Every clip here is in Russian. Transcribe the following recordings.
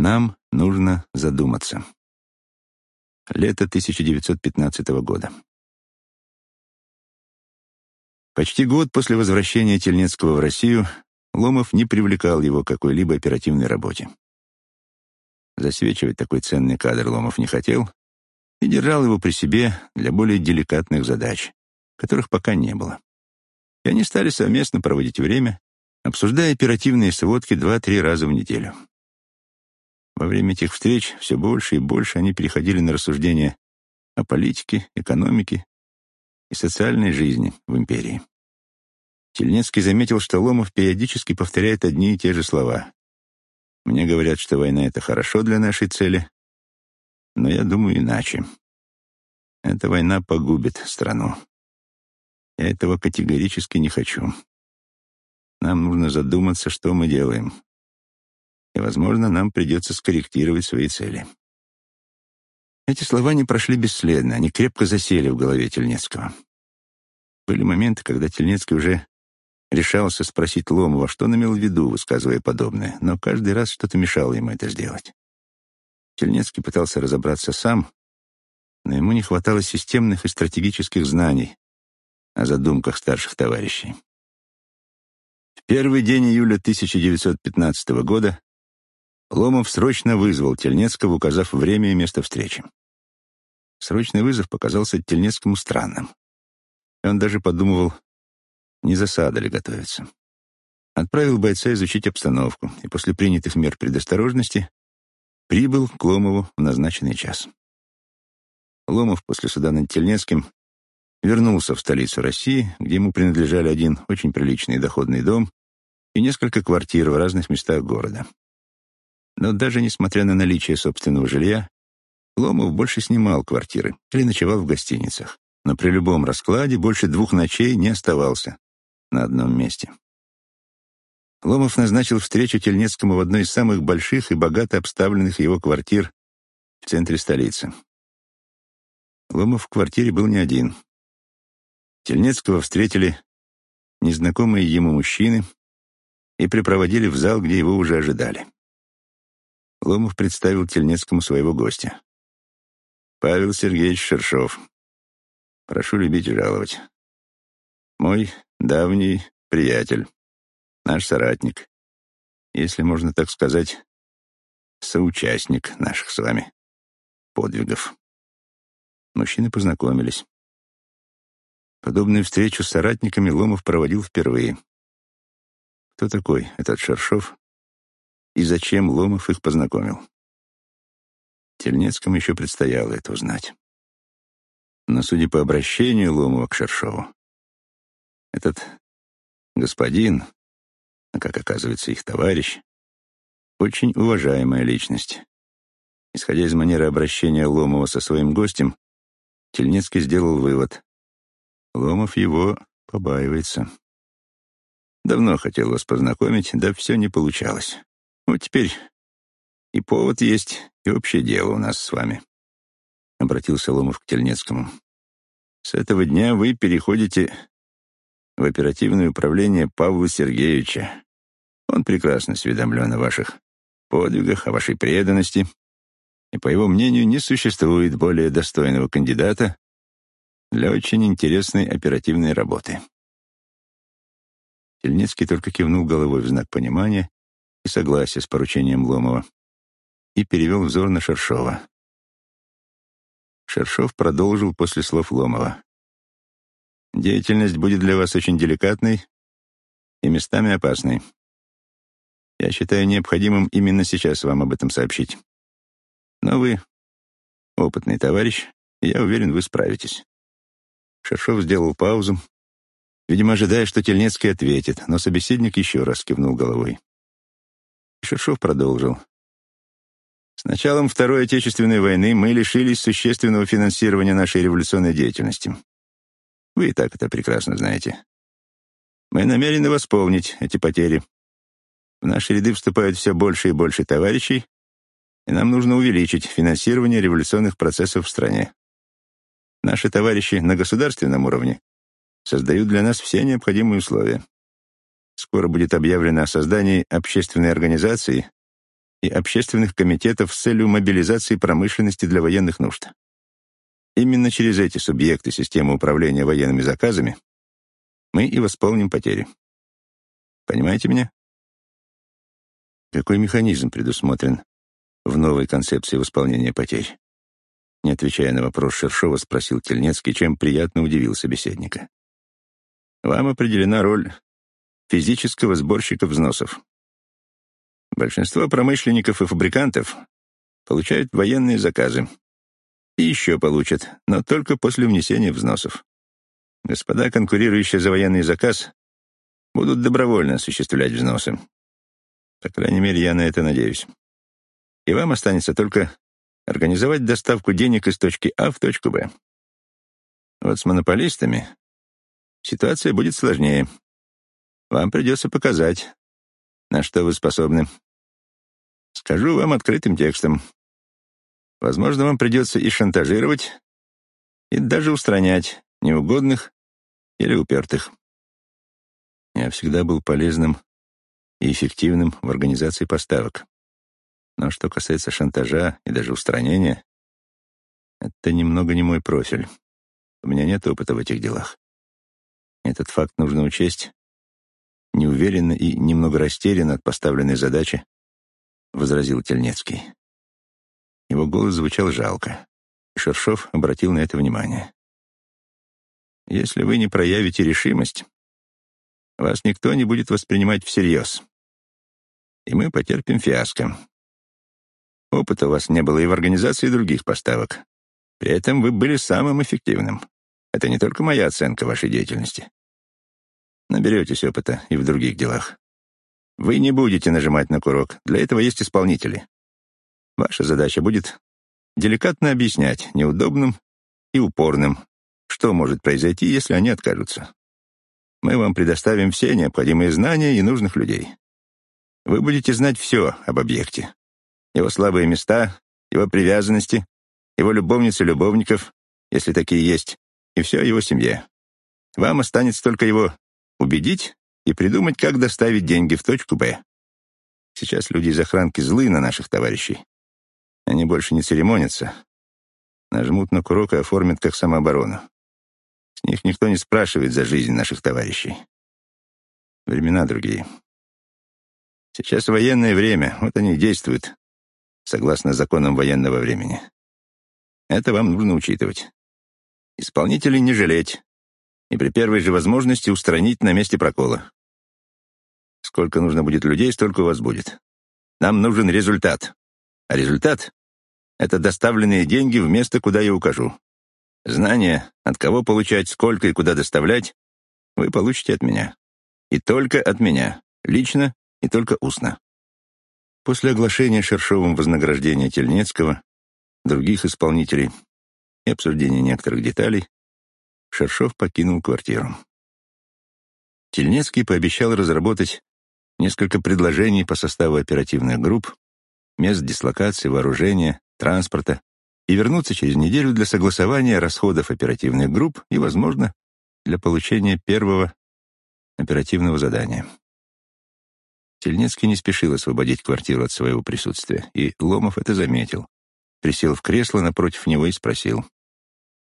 Нам нужно задуматься. Лето 1915 года. Почти год после возвращения Тельнецкого в Россию Ломов не привлекал его к какой-либо оперативной работе. Засвечивать такой ценный кадр Ломов не хотел и держал его при себе для более деликатных задач, которых пока не было. И они стали совместно проводить время, обсуждая оперативные сводки два-три раза в неделю. Во время этих встреч все больше и больше они переходили на рассуждения о политике, экономике и социальной жизни в империи. Тельнецкий заметил, что Ломов периодически повторяет одни и те же слова. «Мне говорят, что война — это хорошо для нашей цели, но я думаю иначе. Эта война погубит страну. Я этого категорически не хочу. Нам нужно задуматься, что мы делаем. И, возможно, нам придется скорректировать свои цели». Эти слова не прошли бесследно, они крепко засели в голове Тельнецкого. Были моменты, когда Тельнецкий уже решался спросить Ломова, что он имел в виду, высказывая подобное, но каждый раз что-то мешало ему это сделать. Тельнецкий пытался разобраться сам, но ему не хватало системных и стратегических знаний о задумках старших товарищей. В первый день июля 1915 года Ломов срочно вызвал Тельнецкого, указав время и место встречи. Срочный вызов показался Тельнецкому странным. И он даже подумывал, не засада ли готовится. Отправил бойца изучить обстановку и после принятых мер предосторожности прибыл к Ломову в назначенный час. Ломов после суда над Тельнецким вернулся в столицу России, где ему принадлежали один очень приличный доходный дом и несколько квартир в разных местах города. Но даже несмотря на наличие собственного жилья, Ломов больше снимал квартиры или ночевал в гостиницах, но при любом раскладе больше двух ночей не оставался на одном месте. Ломов назначил встречу Тельнецкому в одной из самых больших и богато обставленных его квартир в центре столицы. Ломов в квартире был не один. Тельнецкого встретили незнакомые ему мужчины и припроводили в зал, где его уже ожидали. Ломов представил Тельнецкому своего гостя. «Павел Сергеевич Шершов. Прошу любить и жаловать. Мой давний приятель, наш соратник, если можно так сказать, соучастник наших с вами подвигов. Мужчины познакомились. Подобную встречу с соратниками Ломов проводил впервые. Кто такой этот Шершов и зачем Ломов их познакомил? Тельнецкому еще предстояло это узнать. Но, судя по обращению Ломова к Шершову, этот господин, а как оказывается их товарищ, очень уважаемая личность. Исходя из манеры обращения Ломова со своим гостем, Тельнецкий сделал вывод. Ломов его побаивается. Давно хотел вас познакомить, да все не получалось. Вот теперь и повод есть, и общее дело у нас с вами. Обратился Ломов к Тельнецкому. С этого дня вы переходите в оперативное управление Павла Сергеевича. Он прекрасно осведомлен о ваших подвигах, о вашей преданности, и, по его мнению, не существует более достойного кандидата для очень интересной оперативной работы. Тельницкий только кивнул головой в знак понимания и согласия с поручением Ломова и перевел взор на Шершова. Шершов продолжил после слов Ломова. Деятельность будет для вас очень деликатной и местами опасной. Я считаю необходимым именно сейчас вам об этом сообщить. Но вы опытный товарищ, я уверен, вы справитесь. Шершов сделал паузу, видимо, ожидая, что Тельнецкий ответит, но собеседник еще раз кивнул головой. Шершов продолжил. С началом Второй Отечественной войны мы лишились существенного финансирования нашей революционной деятельности. Вы и так это прекрасно знаете. Мы намерены восполнить эти потери. В наши ряды вступают все больше и больше товарищей, и нам нужно увеличить финансирование революционных процессов в стране. Наши товарищи на государственном уровне создают для нас все необходимые условия. Скоро будет объявлено о создании общественной организации, и общественных комитетов с целью мобилизации промышленности для военных нужд. Именно через эти субъекты системы управления военными заказами мы и восполним потери. Понимаете меня? Какой механизм предусмотрен в новой концепции восполнения потерь? Не отвечая на вопрос Шершова, спросил Тельнецкий, чем приятно удивил собеседника. Вам определена роль физического сборщика взносов. Большинство промышленников и фабрикантов получают военные заказы. И еще получат, но только после внесения взносов. Господа, конкурирующие за военный заказ, будут добровольно осуществлять взносы. По крайней мере, я на это надеюсь. И вам останется только организовать доставку денег из точки А в точку Б. Вот с монополистами ситуация будет сложнее. Вам придется показать, на что вы способны. Скажу вам открытым текстом. Возможно, вам придется и шантажировать, и даже устранять неугодных или упертых. Я всегда был полезным и эффективным в организации поставок. Но что касается шантажа и даже устранения, это немного не мой профиль. У меня нет опыта в этих делах. Этот факт нужно учесть. Неуверенно и немного растерянно от поставленной задачи возразил Тельнецкий. Его голос звучал жалко. Шершов обратил на это внимание. «Если вы не проявите решимость, вас никто не будет воспринимать всерьез. И мы потерпим фиаско. Опыта у вас не было и в организации других поставок. При этом вы были самым эффективным. Это не только моя оценка вашей деятельности. Наберетесь опыта и в других делах. Вы не будете нажимать на курок. Для этого есть исполнители. Ваша задача будет деликатно объяснять неудобным и упорным, что может произойти, если они откажутся. Мы вам предоставим все необходимые знания и нужных людей. Вы будете знать все об объекте его слабые места, его привязанности, его любовниц и любовников, если такие есть, и все о его семье. Вам останется только его убедить и придумать, как доставить деньги в точку «Б». Сейчас люди из охранки злы на наших товарищей. Они больше не церемонятся. Нажмут на курок и оформят как самооборону. С них никто не спрашивает за жизнь наших товарищей. Времена другие. Сейчас военное время, вот они действуют, согласно законам военного времени. Это вам нужно учитывать. Исполнителей не жалеть и при первой же возможности устранить на месте прокола. Сколько нужно будет людей, столько у вас будет. Нам нужен результат. А результат — это доставленные деньги в место, куда я укажу. Знания, от кого получать, сколько и куда доставлять, вы получите от меня. И только от меня. Лично и только устно. После оглашения Шершовым вознаграждения Тельнецкого, других исполнителей и обсуждения некоторых деталей, Шершов покинул квартиру. Тельнецкий пообещал разработать несколько предложений по составу оперативных групп, мест дислокации, вооружения, транспорта и вернуться через неделю для согласования расходов оперативных групп и, возможно, для получения первого оперативного задания. Тельнецкий не спешил освободить квартиру от своего присутствия, и Ломов это заметил. Присел в кресло напротив него и спросил.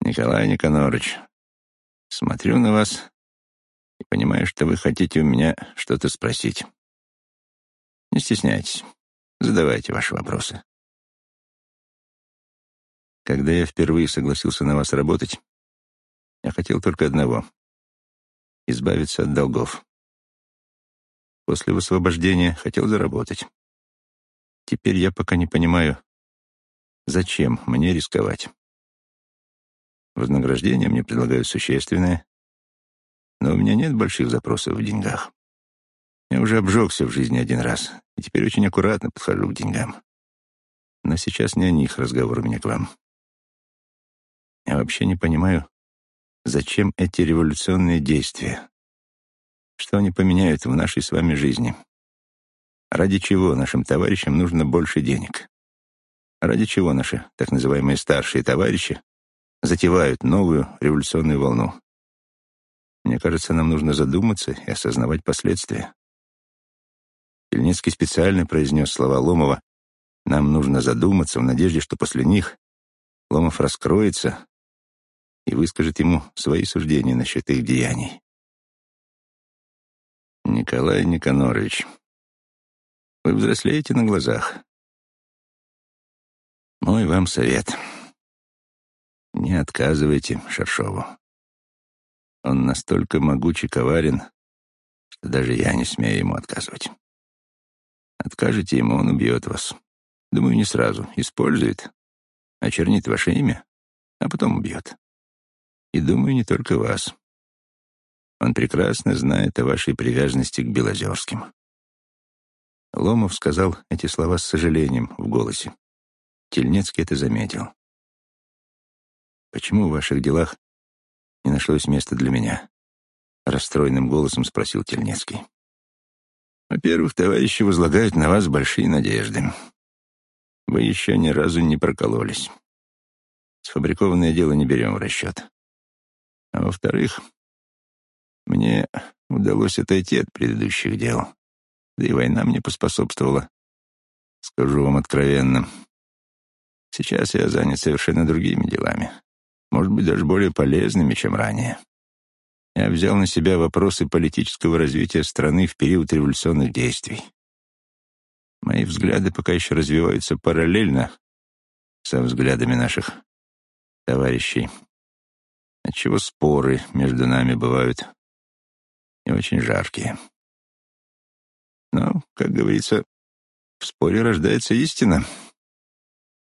«Николай Никонорович, смотрю на вас и понимаю, что вы хотите у меня что-то спросить. Не стесняйтесь, задавайте ваши вопросы». Когда я впервые согласился на вас работать, я хотел только одного — избавиться от долгов. После освобождения хотел заработать. Теперь я пока не понимаю, зачем мне рисковать. Вознаграждение мне предлагают существенное, но у меня нет больших запросов в деньгах. Я уже обжегся в жизни один раз, и теперь очень аккуратно подхожу к деньгам. Но сейчас не о них разговор у меня к вам. Я вообще не понимаю, зачем эти революционные действия. Что они поменяют в нашей с вами жизни? Ради чего нашим товарищам нужно больше денег? Ради чего наши так называемые старшие товарищи затевают новую революционную волну? Мне кажется, нам нужно задуматься и осознавать последствия. Ильницкий специально произнес слова Ломова Нам нужно задуматься в надежде, что после них Ломов раскроется и выскажет ему свои суждения насчет их деяний. Николай Никонорович, вы взрослеете на глазах. Мой вам совет. Не отказывайте Шершову. Он настолько могучий коварен, что даже я не смею ему отказывать. Откажете ему, он убьет вас. Думаю, не сразу. Использует, очернит ваше имя, а потом убьет. И думаю, не только вас. Он прекрасно знает о вашей привязанности к Белозерским. Ломов сказал эти слова с сожалением в голосе. Тельнецкий это заметил. «Почему в ваших делах не нашлось места для меня?» Расстроенным голосом спросил Тельнецкий. «Во-первых, товарищи возлагают на вас большие надежды. Вы еще ни разу не прокололись. Сфабрикованное дело не берем в расчет. А во-вторых, мне удалось отойти от предыдущих дел. Да и война мне поспособствовала. Скажу вам откровенно. Сейчас я занят совершенно другими делами. Может быть, даже более полезными, чем ранее. Я взял на себя вопросы политического развития страны в период революционных действий. Мои взгляды пока еще развиваются параллельно со взглядами наших товарищей, отчего споры между нами бывают и очень жаркие. Но, как говорится, в споре рождается истина.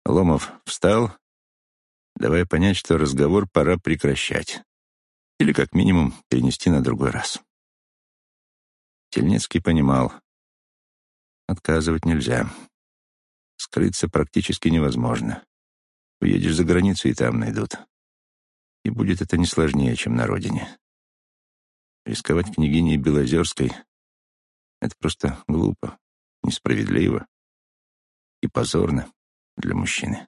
Ломов встал, давая понять, что разговор пора прекращать. Или, как минимум, перенести на другой раз. Тельнецкий понимал, отказывать нельзя. Скрыться практически невозможно. Уедешь за границу, и там найдут. И будет это не сложнее, чем на родине. Рисковать княгиней Белозерской — это просто глупо, несправедливо и позорно для мужчины.